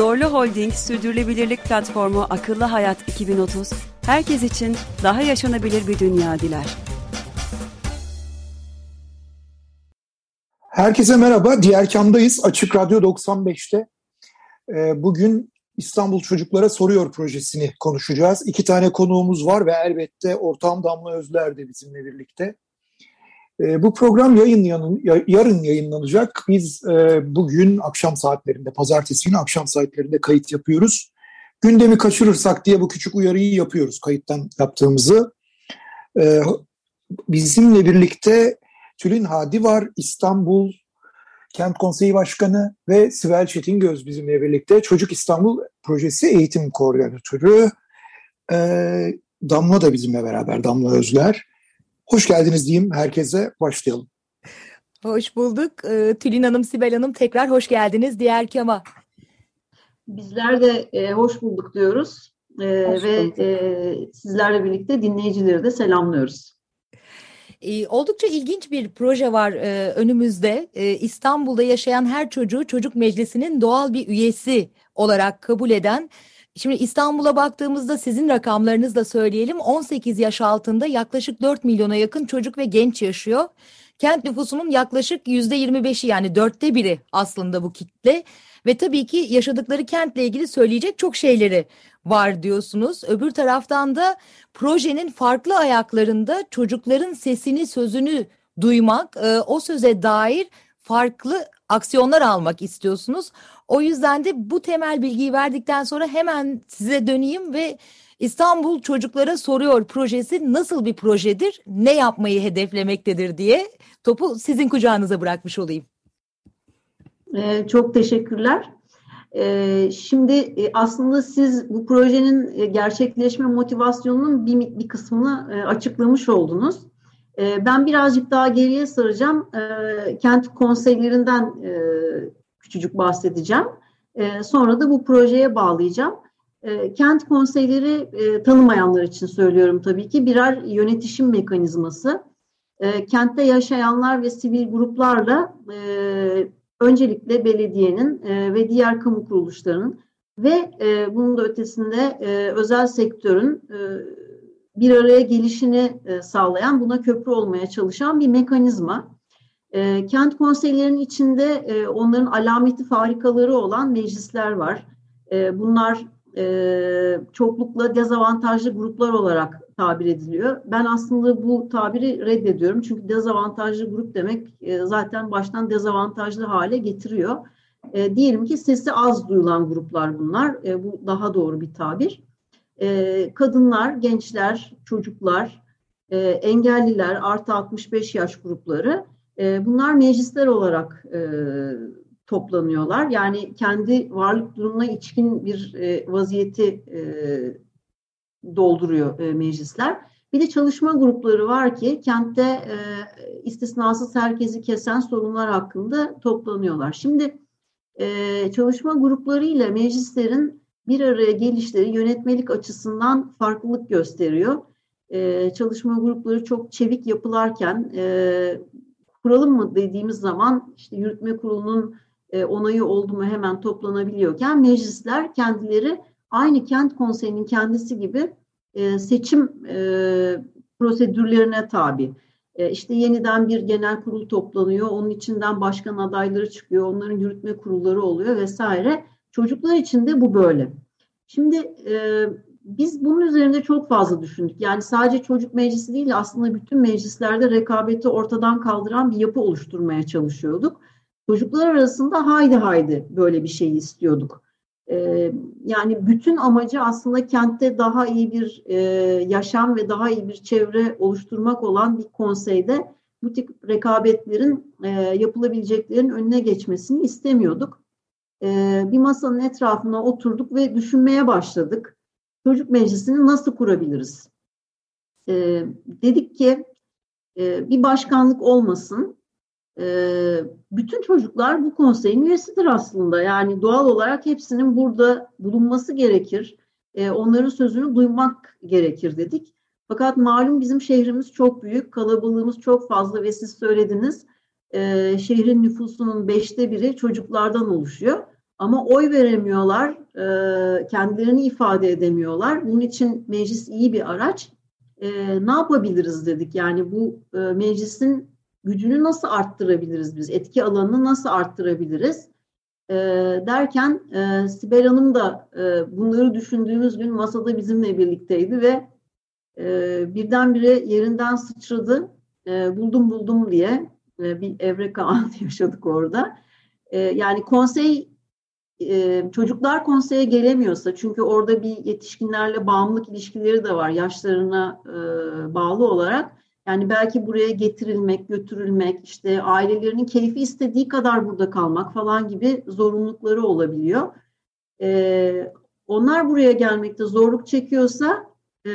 Zorlu Holding Sürdürülebilirlik Platformu Akıllı Hayat 2030, herkes için daha yaşanabilir bir dünya diler. Herkese merhaba, Diğer Kam'dayız. Açık Radyo 95'te. Ee, bugün İstanbul Çocuklara Soruyor projesini konuşacağız. İki tane konuğumuz var ve elbette ortağım Damla Özler de bizimle birlikte. E, bu program yayın, yarın yayınlanacak. Biz e, bugün akşam saatlerinde, pazartesi günü akşam saatlerinde kayıt yapıyoruz. Gündemi kaçırırsak diye bu küçük uyarıyı yapıyoruz kayıttan yaptığımızı. E, bizimle birlikte Tülin Hadi var, İstanbul Kent Konseyi Başkanı ve Sibel Çetingöz bizimle birlikte. Çocuk İstanbul Projesi Eğitim Koordinatörü. Ee, Damla da bizimle beraber, Damla Özler. Hoş geldiniz diyeyim herkese. Başlayalım. Hoş bulduk. Ee, Tülin Hanım, Sibel Hanım tekrar hoş geldiniz diğer kema. Bizler de e, hoş bulduk diyoruz. E, ve e, sizlerle birlikte dinleyicileri de selamlıyoruz. E, oldukça ilginç bir proje var e, önümüzde. E, İstanbul'da yaşayan her çocuğu çocuk meclisinin doğal bir üyesi olarak kabul eden Şimdi İstanbul'a baktığımızda sizin rakamlarınızı da söyleyelim. 18 yaş altında yaklaşık 4 milyona yakın çocuk ve genç yaşıyor. Kent nüfusunun yaklaşık %25'i yani dörtte biri aslında bu kitle. Ve tabii ki yaşadıkları kentle ilgili söyleyecek çok şeyleri var diyorsunuz. Öbür taraftan da projenin farklı ayaklarında çocukların sesini, sözünü duymak, e, o söze dair farklı aksiyonlar almak istiyorsunuz. O yüzden de bu temel bilgiyi verdikten sonra hemen size döneyim ve İstanbul Çocuklara Soruyor projesi nasıl bir projedir, ne yapmayı hedeflemektedir diye topu sizin kucağınıza bırakmış olayım. Ee, çok teşekkürler. Ee, şimdi e, aslında siz bu projenin e, gerçekleşme motivasyonunun bir, bir kısmını e, açıklamış oldunuz. Ee, ben birazcık daha geriye saracağım. Kent konseylerinden küçücük bahsedeceğim. Sonra da bu projeye bağlayacağım. Kent konseyleri tanımayanlar için söylüyorum tabii ki birer yönetişim mekanizması. Kentte yaşayanlar ve sivil gruplarla öncelikle belediyenin e, ve diğer kamu kuruluşlarının ve e, bunun da ötesinde e, özel sektörün e, bir araya gelişini e, sağlayan, buna köprü olmaya çalışan bir mekanizma. E, kent konseylerinin içinde e, onların alameti farikaları olan meclisler var. E, bunlar e, çoklukla dezavantajlı gruplar olarak tabir ediliyor. Ben aslında bu tabiri reddediyorum. Çünkü dezavantajlı grup demek e, zaten baştan dezavantajlı hale getiriyor. E, diyelim ki sesi az duyulan gruplar bunlar. E, bu daha doğru bir tabir. E, kadınlar, gençler, çocuklar, e, engelliler, artı 65 yaş grupları e, bunlar meclisler olarak e, toplanıyorlar. Yani kendi varlık durumuna içkin bir e, vaziyeti e, dolduruyor meclisler. Bir de çalışma grupları var ki kentte e, istisnasız herkesi kesen sorunlar hakkında toplanıyorlar. Şimdi e, çalışma grupları ile meclislerin bir araya gelişleri yönetmelik açısından farklılık gösteriyor. E, çalışma grupları çok çevik yapılarken e, kuralım mı dediğimiz zaman işte yürütme kurulunun e, onayı oldu mu hemen toplanabiliyorken meclisler kendileri aynı kent konseyinin kendisi gibi e, seçim e, prosedürlerine tabi. E, işte yeniden bir genel kurul toplanıyor, onun içinden başkan adayları çıkıyor, onların yürütme kurulları oluyor vesaire. Çocuklar için de bu böyle. Şimdi biz bunun üzerinde çok fazla düşündük. Yani sadece çocuk meclisi değil aslında bütün meclislerde rekabeti ortadan kaldıran bir yapı oluşturmaya çalışıyorduk. Çocuklar arasında haydi haydi böyle bir şey istiyorduk. Ee, yani bütün amacı aslında kentte daha iyi bir e, yaşam ve daha iyi bir çevre oluşturmak olan bir konseyde bu tip rekabetlerin e, yapılabileceklerin önüne geçmesini istemiyorduk. e, bir masanın etrafına oturduk ve düşünmeye başladık. Çocuk meclisini nasıl kurabiliriz? E, dedik ki e, bir başkanlık olmasın. E, bütün çocuklar bu konseyin üyesidir aslında. Yani doğal olarak hepsinin burada bulunması gerekir. E, onların sözünü duymak gerekir dedik. Fakat malum bizim şehrimiz çok büyük, kalabalığımız çok fazla ve siz söylediniz e, şehrin nüfusunun beşte biri çocuklardan oluşuyor. Ama oy veremiyorlar, e, kendilerini ifade edemiyorlar. Bunun için meclis iyi bir araç. E, ne yapabiliriz dedik. Yani bu e, meclisin gücünü nasıl arttırabiliriz biz? Etki alanını nasıl arttırabiliriz? E, derken e, Sibel Hanım da e, bunları düşündüğümüz gün masada bizimle birlikteydi ve e, birdenbire yerinden sıçradı. E, buldum buldum diye e, bir evreka anı yaşadık orada. E, yani konsey e, çocuklar konseye gelemiyorsa çünkü orada bir yetişkinlerle bağımlılık ilişkileri de var yaşlarına bağlı olarak. Yani belki buraya getirilmek, götürülmek, işte ailelerinin keyfi istediği kadar burada kalmak falan gibi zorunlulukları olabiliyor. onlar buraya gelmekte zorluk çekiyorsa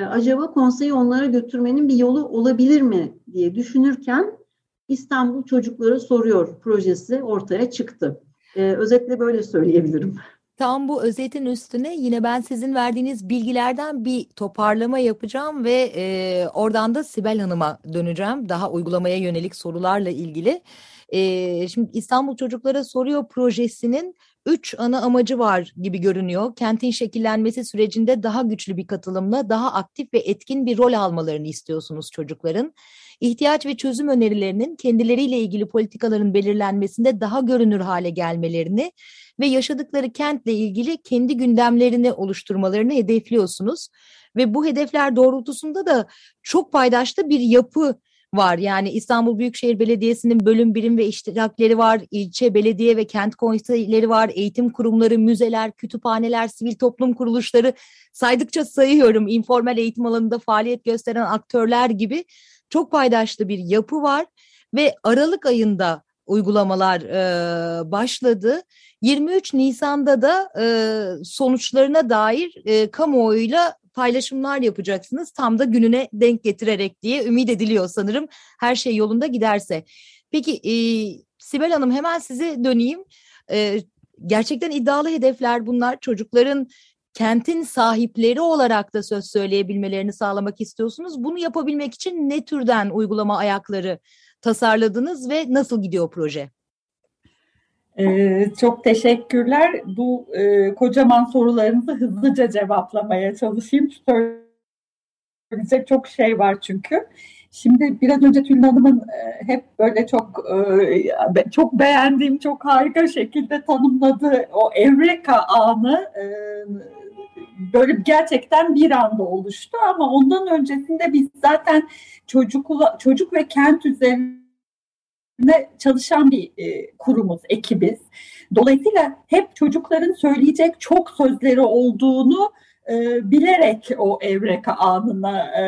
acaba konseyi onlara götürmenin bir yolu olabilir mi diye düşünürken İstanbul Çocukları Soruyor projesi ortaya çıktı. Ee, özetle böyle söyleyebilirim. Tam bu özetin üstüne yine ben sizin verdiğiniz bilgilerden bir toparlama yapacağım ve e, oradan da Sibel Hanım'a döneceğim. Daha uygulamaya yönelik sorularla ilgili. E, şimdi İstanbul Çocuklara Soruyor projesinin üç ana amacı var gibi görünüyor. Kentin şekillenmesi sürecinde daha güçlü bir katılımla daha aktif ve etkin bir rol almalarını istiyorsunuz çocukların ihtiyaç ve çözüm önerilerinin kendileriyle ilgili politikaların belirlenmesinde daha görünür hale gelmelerini ve yaşadıkları kentle ilgili kendi gündemlerini oluşturmalarını hedefliyorsunuz. Ve bu hedefler doğrultusunda da çok paydaşlı bir yapı var. Yani İstanbul Büyükşehir Belediyesi'nin bölüm birim ve iştirakleri var, ilçe belediye ve kent konseyleri var, eğitim kurumları, müzeler, kütüphaneler, sivil toplum kuruluşları saydıkça sayıyorum. informal eğitim alanında faaliyet gösteren aktörler gibi çok paydaşlı bir yapı var ve Aralık ayında uygulamalar e, başladı. 23 Nisan'da da e, sonuçlarına dair e, kamuoyuyla paylaşımlar yapacaksınız. Tam da gününe denk getirerek diye ümit ediliyor sanırım her şey yolunda giderse. Peki e, Sibel Hanım hemen size döneyim. E, gerçekten iddialı hedefler bunlar. Çocukların kentin sahipleri olarak da söz söyleyebilmelerini sağlamak istiyorsunuz. Bunu yapabilmek için ne türden uygulama ayakları tasarladınız ve nasıl gidiyor proje? Ee, çok teşekkürler. Bu e, kocaman sorularınızı hızlıca cevaplamaya çalışayım. Söyleyecek çok şey var çünkü. Şimdi biraz önce Tülin Hanım'ın e, hep böyle çok e, çok beğendiğim, çok harika şekilde tanımladığı o evreka anı e, böyle gerçekten bir anda oluştu ama ondan öncesinde biz zaten çocuk çocuk ve kent üzerine çalışan bir e, kurumuz, ekibiz. Dolayısıyla hep çocukların söyleyecek çok sözleri olduğunu e, bilerek o evreka anına e,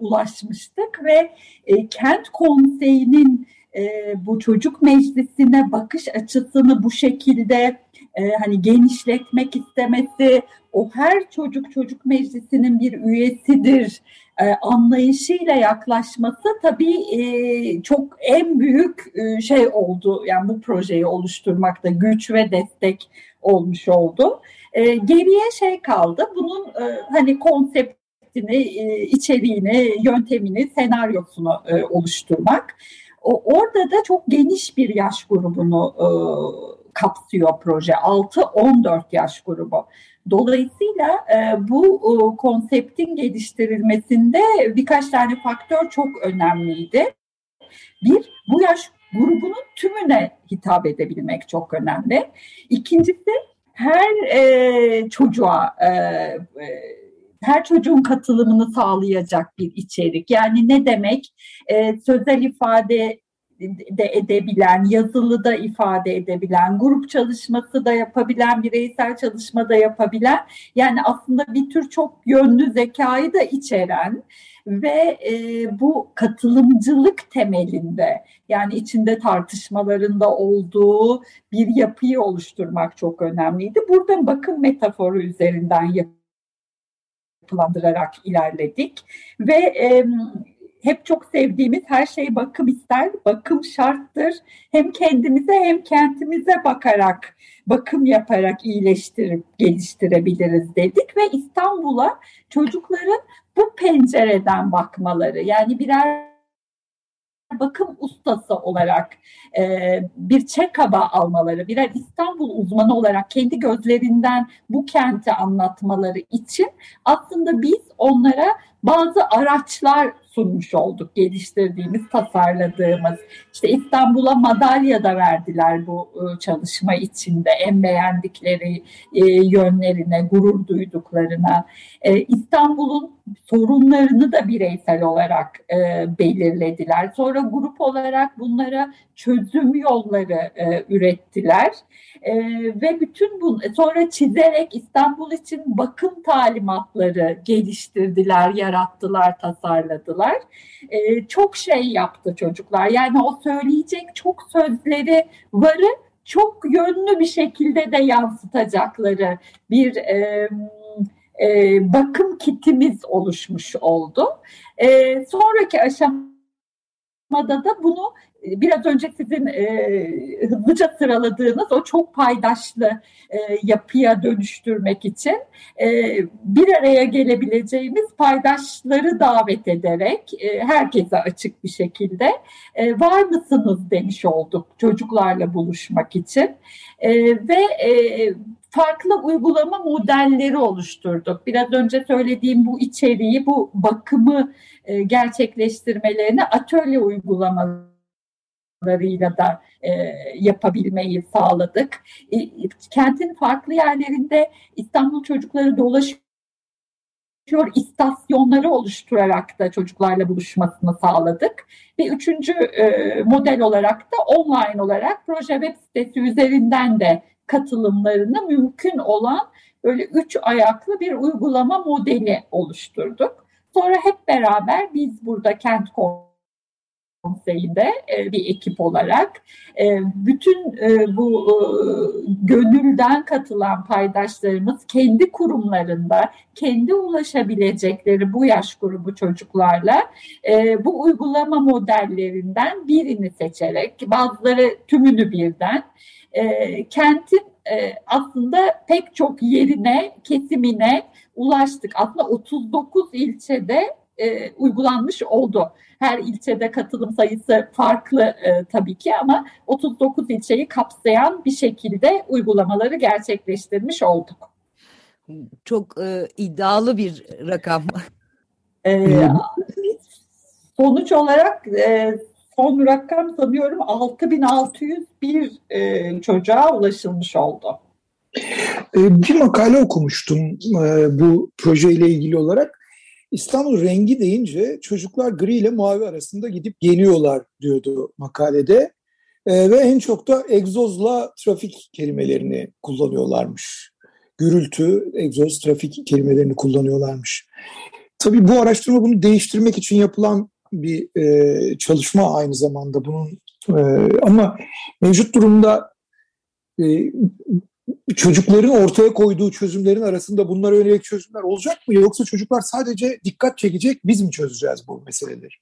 ulaşmıştık ve e, kent konseyinin e, bu çocuk meclisine bakış açısını bu şekilde e, hani genişletmek istemesi, o her çocuk çocuk meclisinin bir üyesidir e, anlayışıyla yaklaşması tabii e, çok en büyük e, şey oldu. Yani bu projeyi oluşturmakta güç ve destek olmuş oldu. Geriye şey kaldı. Bunun hani konseptini, e, içeriğini, yöntemini, senaryosunu e, oluşturmak. O, orada da çok geniş bir yaş grubunu e, kapsıyor proje. 6-14 yaş grubu. Dolayısıyla e, bu konseptin geliştirilmesinde birkaç tane faktör çok önemliydi. Bir, bu yaş grubunun tümüne hitap edebilmek çok önemli. İkincisi, her e, çocuğa e, her çocuğun katılımını sağlayacak bir içerik. Yani ne demek? E, sözel ifade de edebilen, yazılı da ifade edebilen, grup çalışması da yapabilen, bireysel çalışma da yapabilen, yani aslında bir tür çok yönlü zekayı da içeren ve e, bu katılımcılık temelinde yani içinde tartışmalarında olduğu bir yapıyı oluşturmak çok önemliydi. Burada bakım metaforu üzerinden yapılandırarak ilerledik ve e, hep çok sevdiğimiz her şey bakım ister, bakım şarttır. Hem kendimize hem kentimize bakarak, bakım yaparak iyileştirip geliştirebiliriz dedik ve İstanbul'a çocukların bu pencereden bakmaları yani birer bakım ustası olarak e, bir çekaba almaları, birer İstanbul uzmanı olarak kendi gözlerinden bu kenti anlatmaları için aslında biz onlara bazı araçlar sunmuş olduk, geliştirdiğimiz, tasarladığımız. İşte İstanbul'a madalya da verdiler bu e, çalışma içinde en beğendikleri e, yönlerine, gurur duyduklarına. E, İstanbul'un sorunlarını da bireysel olarak belirlediler. Sonra grup olarak bunlara çözüm yolları ürettiler. ve bütün bu sonra çizerek İstanbul için bakım talimatları geliştirdiler, yarattılar, tasarladılar. çok şey yaptı çocuklar. Yani o söyleyecek çok sözleri varı çok yönlü bir şekilde de yansıtacakları bir e, e, bakım kitimiz oluşmuş oldu. E, sonraki aşamada da bunu e, biraz önce sizin e, hızlıca sıraladığınız o çok paydaşlı e, yapıya dönüştürmek için e, bir araya gelebileceğimiz paydaşları davet ederek e, herkese açık bir şekilde e, var mısınız demiş olduk çocuklarla buluşmak için e, ve e, farklı uygulama modelleri oluşturduk. Biraz önce söylediğim bu içeriği, bu bakımı e, gerçekleştirmelerini atölye uygulamaları larıyla da e, yapabilmeyi sağladık. E, kentin farklı yerlerinde İstanbul çocukları dolaşıyor istasyonları oluşturarak da çocuklarla buluşmasını sağladık. Ve üçüncü e, model olarak da online olarak proje web sitesi üzerinden de katılımlarını mümkün olan böyle üç ayaklı bir uygulama modeli oluşturduk. Sonra hep beraber biz burada Kent Konseyi'nde e, bir ekip olarak e, bütün e, bu gönülden katılan paydaşlarımız kendi kurumlarında kendi ulaşabilecekleri bu yaş grubu çocuklarla bu uygulama modellerinden birini seçerek bazıları tümünü birden kentin aslında pek çok yerine, kesimine ulaştık. Aslında 39 ilçede e, uygulanmış oldu. Her ilçede katılım sayısı farklı e, tabii ki ama 39 ilçeyi kapsayan bir şekilde uygulamaları gerçekleştirmiş olduk. Çok e, iddialı bir rakam. E, sonuç olarak e, son rakam sanıyorum 6601 e, çocuğa ulaşılmış oldu. E, bir makale okumuştum e, bu projeyle ilgili olarak. İstanbul rengi deyince çocuklar gri ile mavi arasında gidip geliyorlar diyordu makalede. E, ve en çok da egzozla trafik kelimelerini kullanıyorlarmış. Gürültü, egzoz, trafik kelimelerini kullanıyorlarmış. Tabii bu araştırma bunu değiştirmek için yapılan bir e, çalışma aynı zamanda bunun e, ama mevcut durumda e, çocukların ortaya koyduğu çözümlerin arasında bunlara yönelik çözümler olacak mı? Yoksa çocuklar sadece dikkat çekecek, biz mi çözeceğiz bu meseleleri?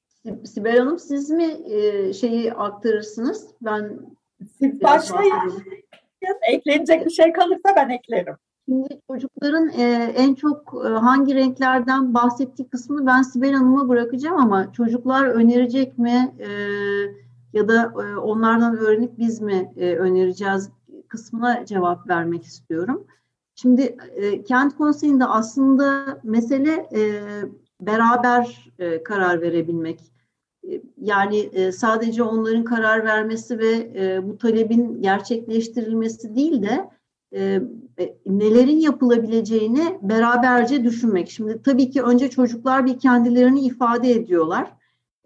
Sibel Hanım siz mi e, şeyi aktarırsınız? Ben siz başlayın. Eklenecek bir şey kalırsa ben eklerim. Şimdi çocukların e, en çok e, hangi renklerden bahsettiği kısmını ben Sibel Hanım'a bırakacağım ama çocuklar önerecek mi e, ya da e, onlardan öğrenip biz mi e, önereceğiz kısmına cevap vermek istiyorum. Şimdi e, kent konseyinde aslında mesele e, beraber e, karar verebilmek. E, yani e, sadece onların karar vermesi ve e, bu talebin gerçekleştirilmesi değil de e, e nelerin yapılabileceğini beraberce düşünmek. Şimdi tabii ki önce çocuklar bir kendilerini ifade ediyorlar.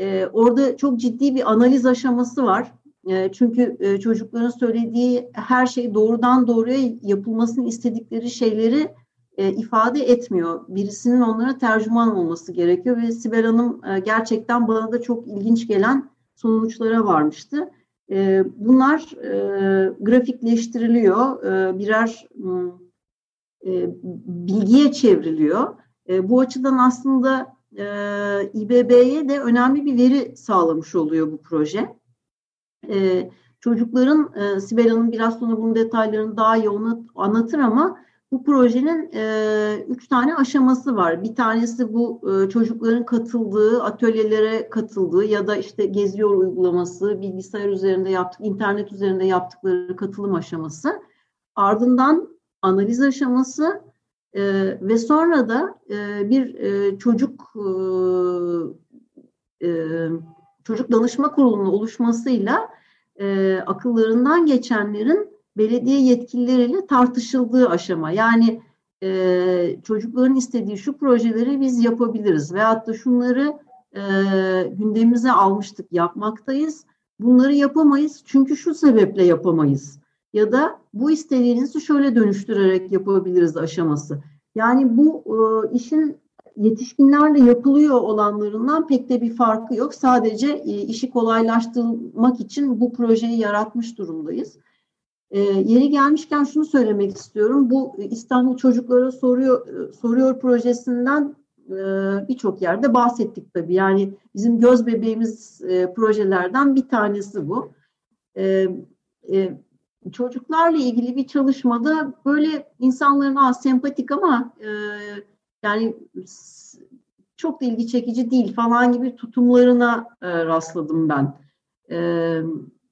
E, orada çok ciddi bir analiz aşaması var. E, çünkü e, çocukların söylediği her şey doğrudan doğruya yapılmasını istedikleri şeyleri e, ifade etmiyor. Birisinin onlara tercüman olması gerekiyor ve Sibel Hanım e, gerçekten bana da çok ilginç gelen sonuçlara varmıştı. Bunlar grafikleştiriliyor, birer bilgiye çevriliyor. Bu açıdan aslında İBB'ye de önemli bir veri sağlamış oluyor bu proje. E, çocukların, e, Sibel Hanım biraz sonra bunun detaylarını daha iyi anlatır ama bu projenin e, üç tane aşaması var. Bir tanesi bu e, çocukların katıldığı, atölyelere katıldığı ya da işte geziyor uygulaması, bilgisayar üzerinde yaptık, internet üzerinde yaptıkları katılım aşaması. Ardından analiz aşaması e, ve sonra da e, bir e, çocuk e, e, çocuk danışma kurulunun oluşmasıyla e, akıllarından geçenlerin belediye yetkilileriyle tartışıldığı aşama. Yani e, çocukların istediği şu projeleri biz yapabiliriz veyahut da şunları e, gündemimize almıştık yapmaktayız. Bunları yapamayız çünkü şu sebeple yapamayız. Ya da bu istediğinizi şöyle dönüştürerek yapabiliriz aşaması. Yani bu e, işin yetişkinlerle yapılıyor olanlarından pek de bir farkı yok. Sadece e, işi kolaylaştırmak için bu projeyi yaratmış durumdayız. E, yeri gelmişken şunu söylemek istiyorum. Bu İstanbul Çocuklara Soruyor Soruyor projesinden e, birçok yerde bahsettik tabii. Yani bizim göz bebeğimiz e, projelerden bir tanesi bu. E, e, çocuklarla ilgili bir çalışmada böyle insanların az sempatik ama e, yani çok da ilgi çekici değil falan gibi tutumlarına e, rastladım ben. E,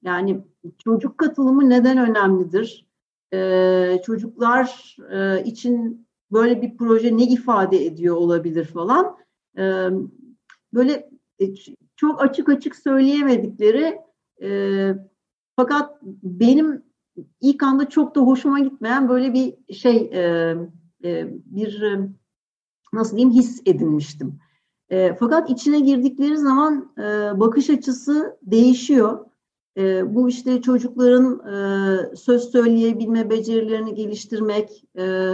yani çocuk katılımı neden önemlidir? E, çocuklar e, için böyle bir proje ne ifade ediyor olabilir falan. E, böyle e, çok açık açık söyleyemedikleri e, fakat benim ilk anda çok da hoşuma gitmeyen böyle bir şey e, e, bir e, nasıl diyeyim his edinmiştim. E, fakat içine girdikleri zaman e, bakış açısı değişiyor. E, bu işte çocukların e, söz söyleyebilme becerilerini geliştirmek, e,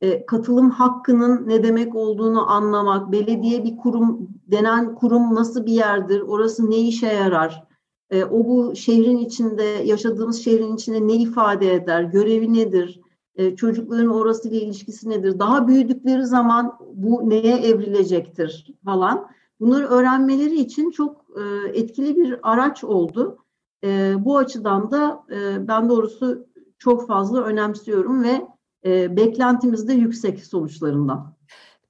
e, katılım hakkının ne demek olduğunu anlamak, belediye bir kurum denen kurum nasıl bir yerdir, orası ne işe yarar, e, o bu şehrin içinde, yaşadığımız şehrin içinde ne ifade eder, görevi nedir, e, çocukların orasıyla ilişkisi nedir, daha büyüdükleri zaman bu neye evrilecektir falan. Bunları öğrenmeleri için çok e, etkili bir araç oldu. E, bu açıdan da e, ben doğrusu çok fazla önemsiyorum ve e, beklentimiz de yüksek sonuçlarından.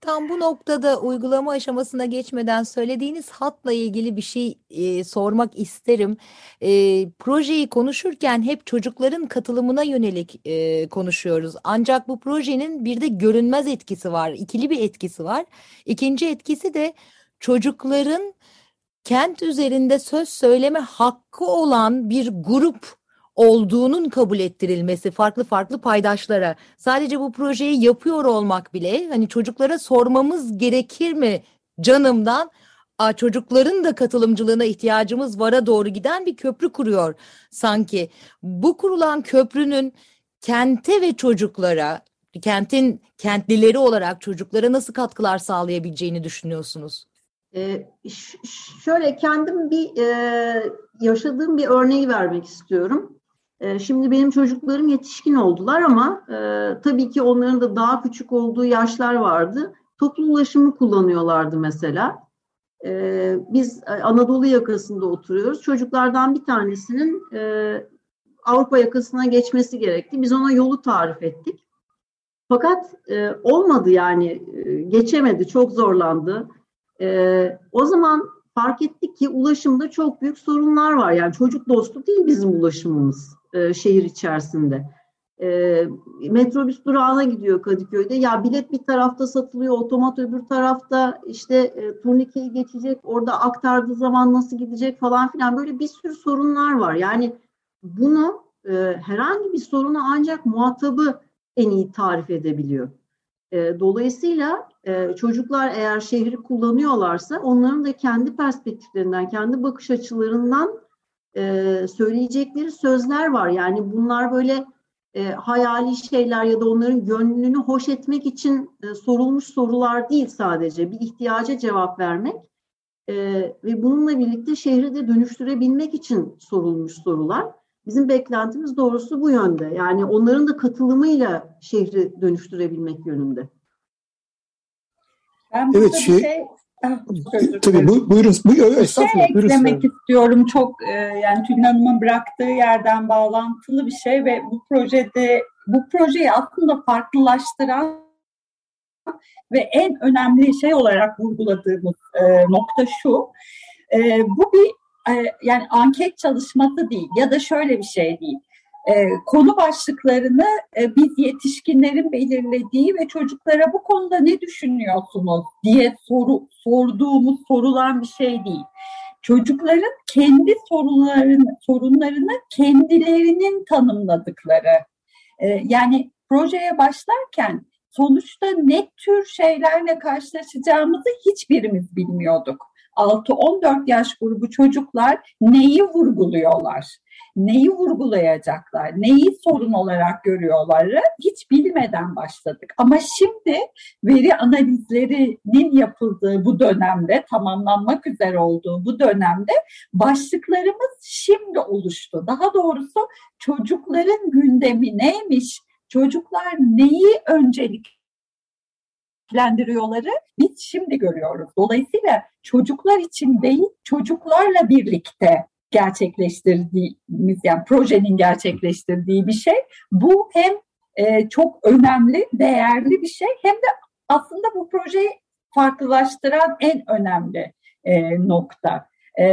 Tam bu noktada uygulama aşamasına geçmeden söylediğiniz hatla ilgili bir şey e, sormak isterim. E, projeyi konuşurken hep çocukların katılımına yönelik e, konuşuyoruz. Ancak bu projenin bir de görünmez etkisi var, ikili bir etkisi var. İkinci etkisi de çocukların kent üzerinde söz söyleme hakkı olan bir grup olduğunun kabul ettirilmesi farklı farklı paydaşlara. Sadece bu projeyi yapıyor olmak bile hani çocuklara sormamız gerekir mi canımdan çocukların da katılımcılığına ihtiyacımız vara doğru giden bir köprü kuruyor sanki. Bu kurulan köprünün kente ve çocuklara, kentin kentlileri olarak çocuklara nasıl katkılar sağlayabileceğini düşünüyorsunuz? Ee, şöyle kendim bir e, yaşadığım bir örneği vermek istiyorum. E, şimdi benim çocuklarım yetişkin oldular ama e, tabii ki onların da daha küçük olduğu yaşlar vardı. Toplu ulaşımı kullanıyorlardı mesela. E, biz Anadolu yakasında oturuyoruz. Çocuklardan bir tanesinin e, Avrupa yakasına geçmesi gerekti. Biz ona yolu tarif ettik. Fakat e, olmadı yani e, geçemedi, çok zorlandı. E, o zaman fark ettik ki ulaşımda çok büyük sorunlar var. Yani çocuk dostu değil bizim ulaşımımız e, şehir içerisinde. E, metrobüs durağına gidiyor Kadıköy'de. Ya bilet bir tarafta satılıyor, otomat öbür tarafta işte e, turnikeyi geçecek, orada aktardığı zaman nasıl gidecek falan filan böyle bir sürü sorunlar var. Yani bunu e, herhangi bir sorunu ancak muhatabı en iyi tarif edebiliyor. E, dolayısıyla e, çocuklar eğer şehri kullanıyorlarsa onların da kendi perspektiflerinden, kendi bakış açılarından e, söyleyecekleri sözler var. Yani bunlar böyle e, hayali şeyler ya da onların gönlünü hoş etmek için e, sorulmuş sorular değil sadece. Bir ihtiyaca cevap vermek ve bununla birlikte şehri de dönüştürebilmek için sorulmuş sorular. Bizim beklentimiz doğrusu bu yönde. Yani onların da katılımıyla şehri dönüştürebilmek yönünde. Ben evet, şey, şey Tabii bu, buyurun. buyurun bir şey eklemek istiyorum. Çok e, yani Tülin Hanım'ın bıraktığı yerden bağlantılı bir şey ve bu projede bu projeyi aslında farklılaştıran ve en önemli şey olarak vurguladığımız e, nokta şu. E, bu bir e, yani anket çalışması değil ya da şöyle bir şey değil e, konu başlıklarını e, biz yetişkinlerin belirlediği ve çocuklara bu konuda ne düşünüyorsunuz diye soru sorduğumuz sorulan bir şey değil. Çocukların kendi sorunlarını, sorunlarını kendilerinin tanımladıkları. E, yani projeye başlarken sonuçta ne tür şeylerle karşılaşacağımızı hiçbirimiz bilmiyorduk. 6-14 yaş grubu çocuklar neyi vurguluyorlar? neyi vurgulayacaklar, neyi sorun olarak görüyorlar hiç bilmeden başladık. Ama şimdi veri analizlerinin yapıldığı bu dönemde, tamamlanmak üzere olduğu bu dönemde başlıklarımız şimdi oluştu. Daha doğrusu çocukların gündemi neymiş, çocuklar neyi öncelik biz şimdi görüyoruz. Dolayısıyla çocuklar için değil, çocuklarla birlikte gerçekleştirdiğimiz yani projenin gerçekleştirdiği bir şey. Bu hem e, çok önemli, değerli bir şey hem de aslında bu projeyi farklılaştıran en önemli e, nokta. E,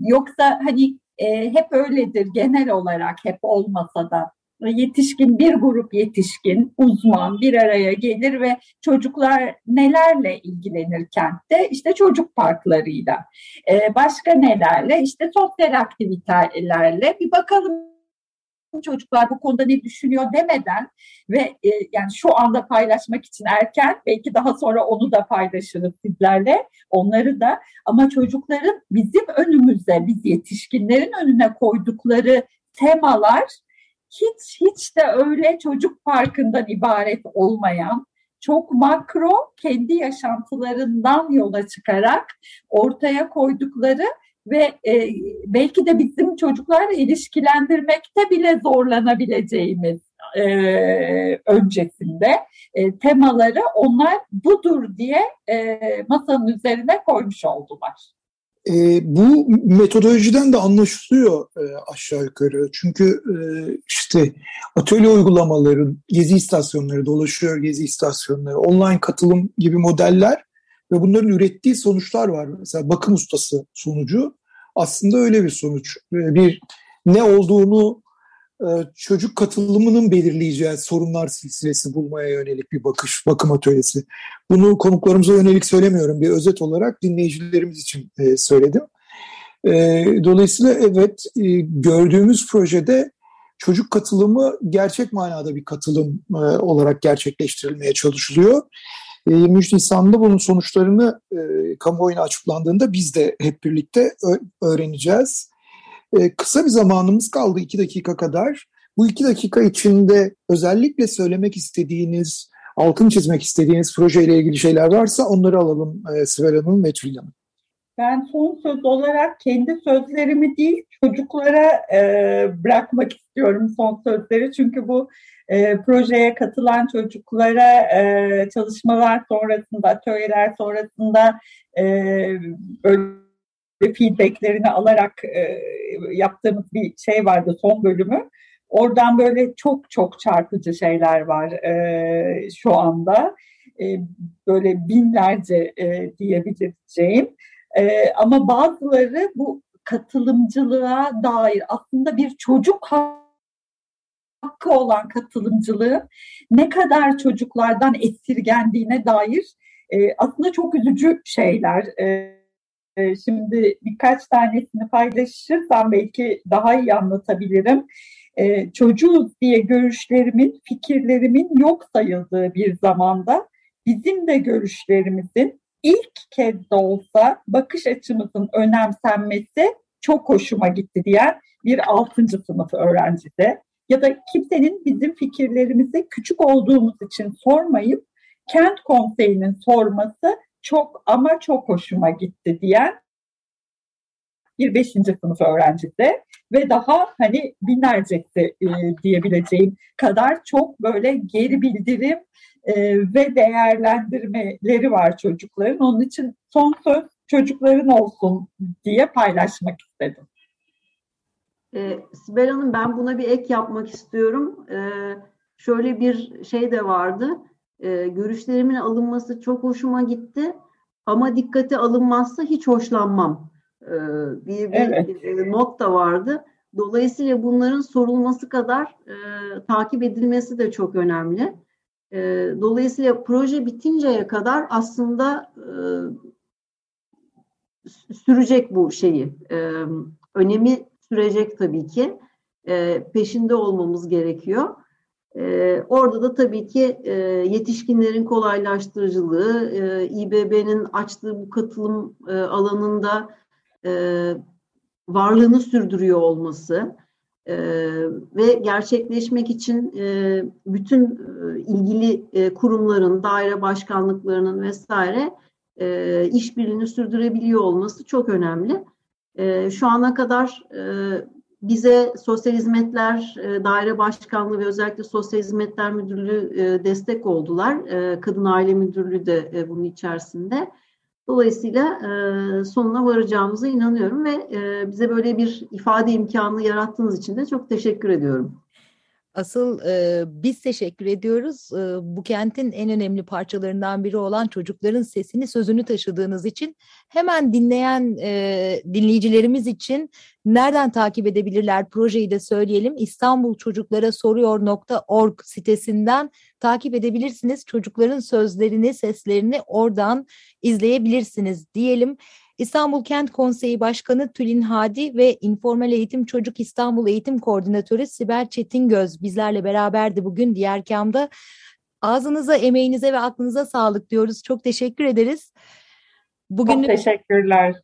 yoksa hani e, hep öyledir genel olarak hep olmasa da yetişkin bir grup yetişkin uzman bir araya gelir ve çocuklar nelerle ilgilenir kentte? İşte çocuk parklarıyla. Ee, başka nelerle? İşte sosyal aktivitelerle. Bir bakalım çocuklar bu konuda ne düşünüyor demeden ve e, yani şu anda paylaşmak için erken belki daha sonra onu da paylaşırız sizlerle onları da. Ama çocukların bizim önümüzde biz yetişkinlerin önüne koydukları temalar hiç hiç de öyle çocuk parkından ibaret olmayan çok makro kendi yaşantılarından yola çıkarak ortaya koydukları ve e, belki de bizim çocuklarla ilişkilendirmekte bile zorlanabileceğimiz e, öncesinde e, temaları onlar budur diye e, masanın üzerine koymuş oldular. E, bu metodolojiden de anlaşılıyor e, aşağı yukarı. Çünkü e, işte atölye uygulamaları, gezi istasyonları dolaşıyor, gezi istasyonları, online katılım gibi modeller ve bunların ürettiği sonuçlar var. Mesela bakım ustası sonucu aslında öyle bir sonuç. Bir ne olduğunu çocuk katılımının belirleyeceği sorunlar silsilesi bulmaya yönelik bir bakış, bakım atölyesi. Bunu konuklarımıza yönelik söylemiyorum. Bir özet olarak dinleyicilerimiz için e, söyledim. E, dolayısıyla evet gördüğümüz projede çocuk katılımı gerçek manada bir katılım olarak gerçekleştirilmeye çalışılıyor. 23 Nisan'da bunun sonuçlarını kamuoyuna açıklandığında biz de hep birlikte öğreneceğiz. E, kısa bir zamanımız kaldı iki dakika kadar. Bu iki dakika içinde özellikle söylemek istediğiniz, altını çizmek istediğiniz projeyle ilgili şeyler varsa onları alalım e, Sibel Hanım ve Tülin Hanım. Ben son söz olarak kendi sözlerimi değil çocuklara e, bırakmak istiyorum son sözleri. Çünkü bu e, projeye katılan çocuklara e, çalışmalar sonrasında, atölyeler sonrasında e, böyle feedbacklerini alarak e, yaptığımız bir şey vardı son bölümü. Oradan böyle çok çok çarpıcı şeyler var e, şu anda. E, böyle binlerce e, diyebileceğim. E, ama bazıları bu katılımcılığa dair aslında bir çocuk hakkı olan katılımcılığı ne kadar çocuklardan esirgendiğine dair e, aslında çok üzücü şeyler. E, ee, şimdi birkaç tanesini paylaşırsam belki daha iyi anlatabilirim. Ee, çocuğuz diye görüşlerimin, fikirlerimin yok sayıldığı bir zamanda bizim de görüşlerimizin ilk kez de olsa bakış açımızın önemsenmesi çok hoşuma gitti diyen bir altıncı sınıf öğrencisi ya da kimsenin bizim fikirlerimizi küçük olduğumuz için sormayıp kent konseyinin sorması çok ama çok hoşuma gitti diyen bir beşinci sınıf öğrencisi ve daha hani binlercesi e, diyebileceğim kadar çok böyle geri bildirim e, ve değerlendirmeleri var çocukların. Onun için son söz çocukların olsun diye paylaşmak istedim. E, Sibel Hanım ben buna bir ek yapmak istiyorum. E, şöyle bir şey de vardı. E, görüşlerimin alınması çok hoşuma gitti. Ama dikkate alınmazsa hiç hoşlanmam e, diye bir evet. E, not da vardı. Dolayısıyla bunların sorulması kadar e, takip edilmesi de çok önemli. E, dolayısıyla proje bitinceye kadar aslında e, sürecek bu şeyi. E, önemi sürecek tabii ki. E, peşinde olmamız gerekiyor. E, orada da tabii ki e, yetişkinlerin kolaylaştırıcılığı, e, İBB'nin açtığı bu katılım e, alanında e, varlığını sürdürüyor olması e, ve gerçekleşmek için e, bütün e, ilgili e, kurumların, daire başkanlıklarının vesaire e, işbirliğini sürdürebiliyor olması çok önemli. E, şu ana kadar e, bize Sosyal Hizmetler e, Daire Başkanlığı ve özellikle Sosyal Hizmetler Müdürlüğü e, destek oldular. E, Kadın Aile Müdürlüğü de bunun içerisinde. Dolayısıyla sonuna varacağımıza inanıyorum ve bize böyle bir ifade imkanı yarattığınız için de çok teşekkür ediyorum. Asıl e, biz teşekkür ediyoruz. E, bu kentin en önemli parçalarından biri olan çocukların sesini, sözünü taşıdığınız için hemen dinleyen e, dinleyicilerimiz için nereden takip edebilirler projeyi de söyleyelim. İstanbul Çocuklara Soruyor.org sitesinden takip edebilirsiniz. Çocukların sözlerini, seslerini oradan izleyebilirsiniz diyelim. İstanbul Kent Konseyi Başkanı Tülin Hadi ve İnformal Eğitim Çocuk İstanbul Eğitim Koordinatörü Sibel Çetingöz bizlerle beraberdi bugün diğer kamda. Ağzınıza, emeğinize ve aklınıza sağlık diyoruz. Çok teşekkür ederiz. Bugün Çok teşekkürler.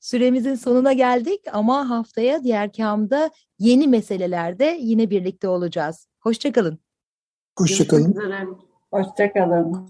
Süremizin sonuna geldik ama haftaya diğer kamda yeni meselelerde yine birlikte olacağız. Hoşçakalın. Hoşçakalın. Hoşçakalın.